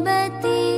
tiba-tiba